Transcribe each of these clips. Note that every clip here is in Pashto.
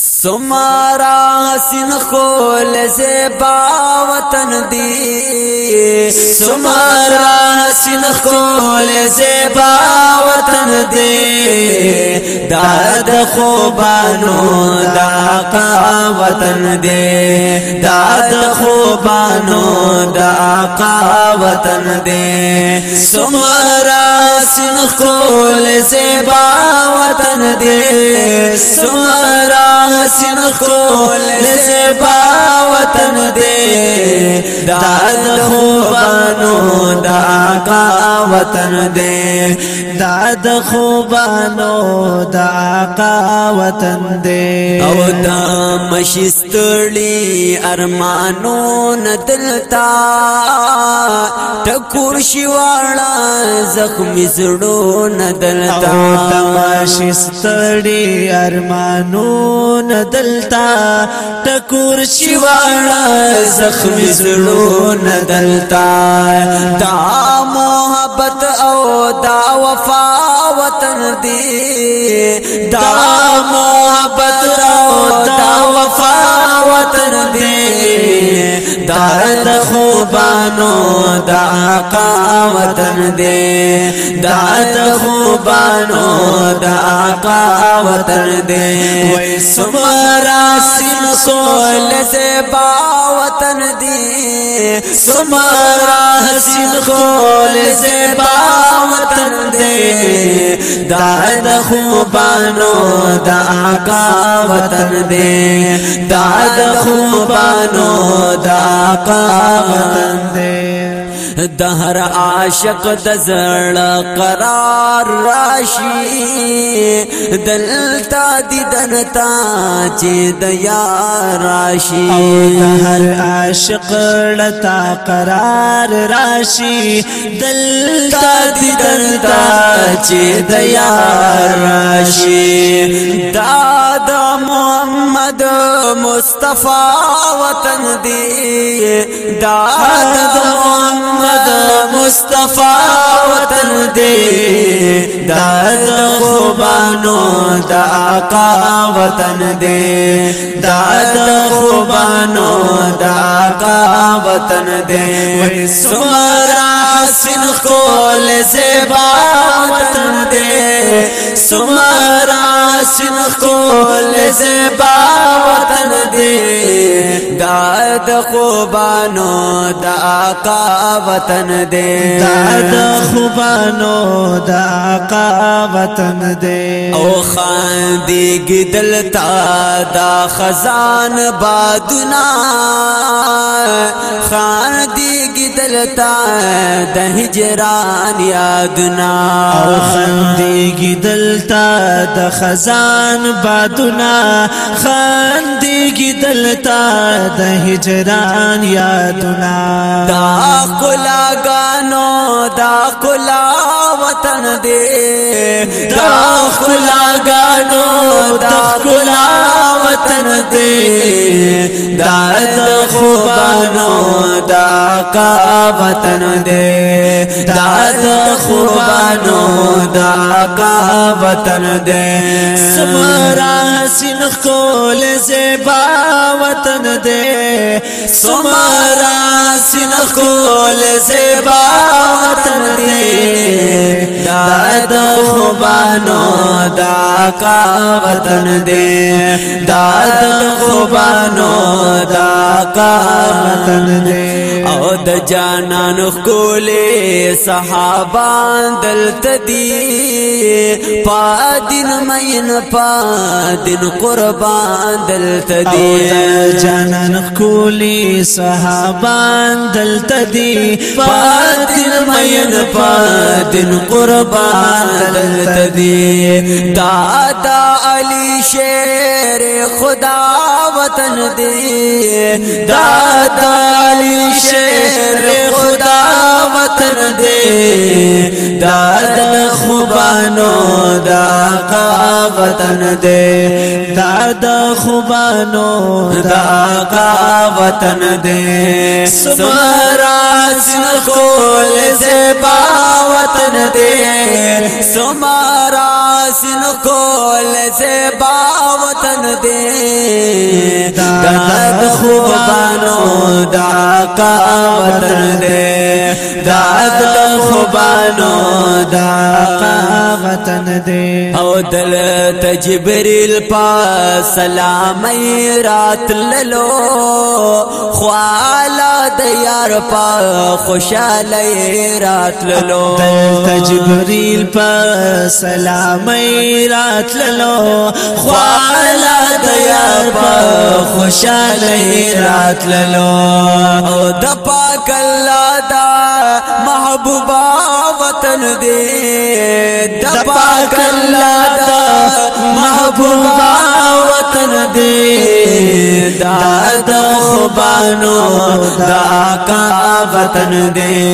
سمارا حسین خول زیبا وطن دی سمارا حسین خول زیبا وطن دی داد خوبانو داقا وطن دی داد خوبانو داقا وطن دی سمارا حسین خول زیبا وطن دی سمارا سین کول زبا وطن دے دا د خوبانو دا آقا وطن دے دا د خوبانو دا آقا وطن دے او دا مشستړي ارمانو ندلتا ټکور شواړه زخم زړو ندلتا شستړي ارمانو ندلتا ټکور شیواړه زخم زړو ندلتا دا محبت او دا وفا وطن دی دا خوبانو د آقا وطن دې د ات خوبانو د آقا وطن دې وای سمرا سیم سول زبا وطن دې سمرا حسین خول زبا وطن دا د خوبانو د آقا وطن دی دا د خوبانو د آقا وطن دی دهر عاشق د قرار راشي دلتا دیدن دنتا چې د راشي او عاشق لتا قرار راشي دلتا دیدن دنتا چې د راشي دا محمد مصطفی وطن دی دادا محمد दादाफ़ा वतन दे दो बानो दातन दे दाद बानो दातने स् سن کول سے بات دے سمراسن کل سے زیبا وطن دے داد بانو دا کا وطن دے داد خوبانو دا کا وطن دے او خان دی گدل دا خزان بادنا خان دلتا د هجران یادنا او خندېږي دلتا د خزان بادنا خندېږي دلتا د هجران یادنا دا کلاګانو دا کلا وطن دې دا کلاګانو دا کلا وطن دې دا د خو بنو دا کا وطن دے داد خوبانو دا کا وطن دے سمرا حسین کول زیبا وطن دے سمرا حسین کول زیبا وطن دے داد خوبانو دا کا وطن دے داد خوبانو داد کا وطن دے او د جانان خولې صحابان دل تدی پا دین مین پا دین قربان دل تدی او د جانان خولې صحابان دل تدی پا دین مین پا دین قربان دل تدی دا دا علی شیر خدا وطن دی دا دا علی شیر خدا وطن دی دا دا خوبانو دا قا وطن دی دا دا خوبانو دا قا وطن دی سمرا سن کول زبا وطن دی سمرا سن کول زیبا وطن دے دا کا وطن دے دا دل خوبانو دا کا وطن دے او دل تجبریل پا سلامی رات للو خوالا دیار پا لئی رات للو دل تجبریل پا سلامی رات للو خوالا د یار په خوشاله راتللو او د پاک الله دا محبوبا وطن دې د پاک الله دا محبوبا وطن دې دا د خوبانو دا کا وطن دې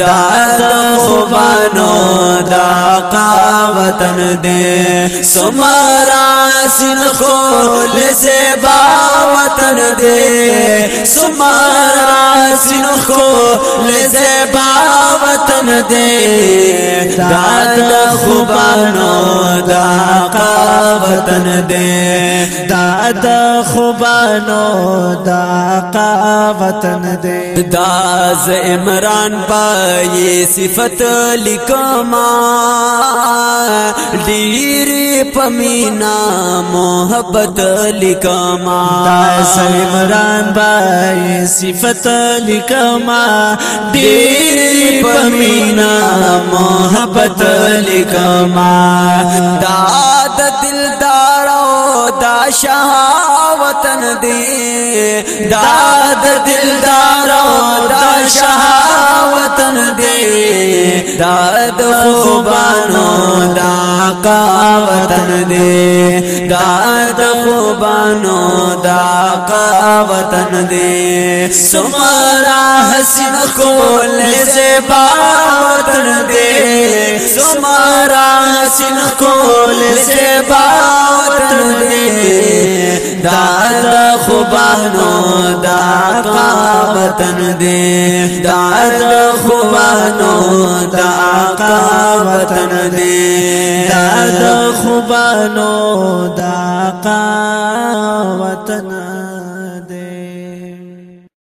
دا د خوبانو دا تن دے سمارا سن خول زیبا وطن دے سمارا سن خول زیبا وطن دے داد خوبانو دا کا وطن دے داد دا خوبانو دا آقا وطن دے دا ز عمران پای صفت لیکما ډیر پمینا محبت لیکما دا ز عمران پای صفت لیکما ډیر پمینا محبت لیکما دا دل دا شاہ وطن دی داد دلداراں دا شاہ وطن دی داد خوبانو دا کا وطن دے دا د خوبانو دا کا وطن دے سمارا حسن کول زبا وطن دے سمارا حسن کول زبا وطن دے دا د خوبانو دا کا وطن دے دا د خوبانو دا کا وطن دے دا د خوبانو دا کا وطن